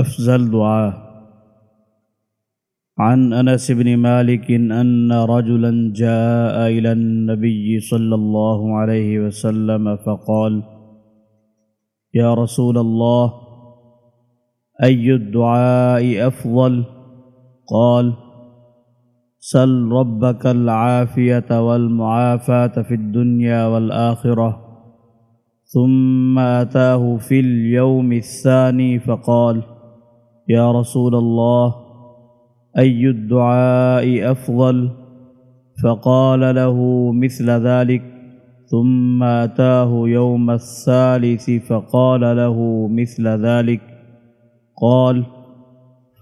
أفضل دعاء عن أنس بن مالك أن رجلا جاء إلى النبي صلى الله عليه وسلم فقال يا رسول الله أي الدعاء أفضل؟ قال سل ربك العافية والمعافاة في الدنيا والآخرة. ثم أتاه في اليوم الثاني فقال يا رسول الله أي الدعاء أفضل؟ فقال له مثل ذلك ثم أتاه يوم الثالث فقال له مثل ذلك قال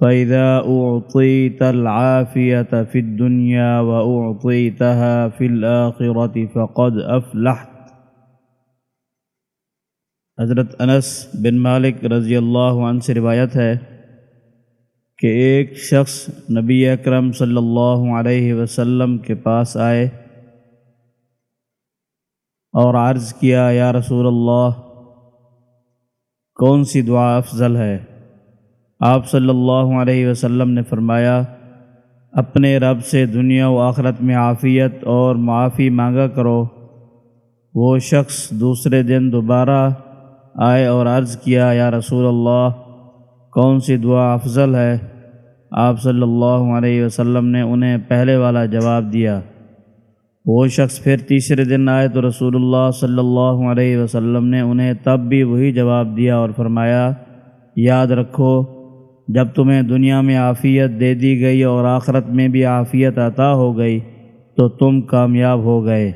فإذا أعطيت العافية في الدنيا وأعطيتها في الآخرة فقد أفلحت. حضرت أنس بن مالک رضی اللہ عنہ سے روایت ہے کہ ایک شخص نبی اکرم صلی اللہ علیہ وسلم کے پاس آئے اور عرض کیا، یا رسول اللہ، کون سی دعا افضل ہے؟ آپ صلی اللہ علیہ وسلم نے فرمایا، اپنے رب سے دنیا و آخرت میں عافیت اور معافی مانگا کرو. وہ شخص دوسرے دن دوبارہ آئے اور عرض کیا، یا رسول اللہ کون سی دعا افضل ہے؟ آپ صلی اللہ علیہ وسلم نے انہیں پہلے والا جواب دیا۔ وہ شخص پھر تیسرے دن آئے تو رسول اللہ صلی اللہ علیہ وسلم نے انہیں تب بھی وہی جواب دیا اور فرمایا، یاد رکھو، جب تمہیں دنیا میں عافیت دے دی گئی اور آخرت میں بھی عافیت عطا ہو گئی، تو تم کامیاب ہو گئے۔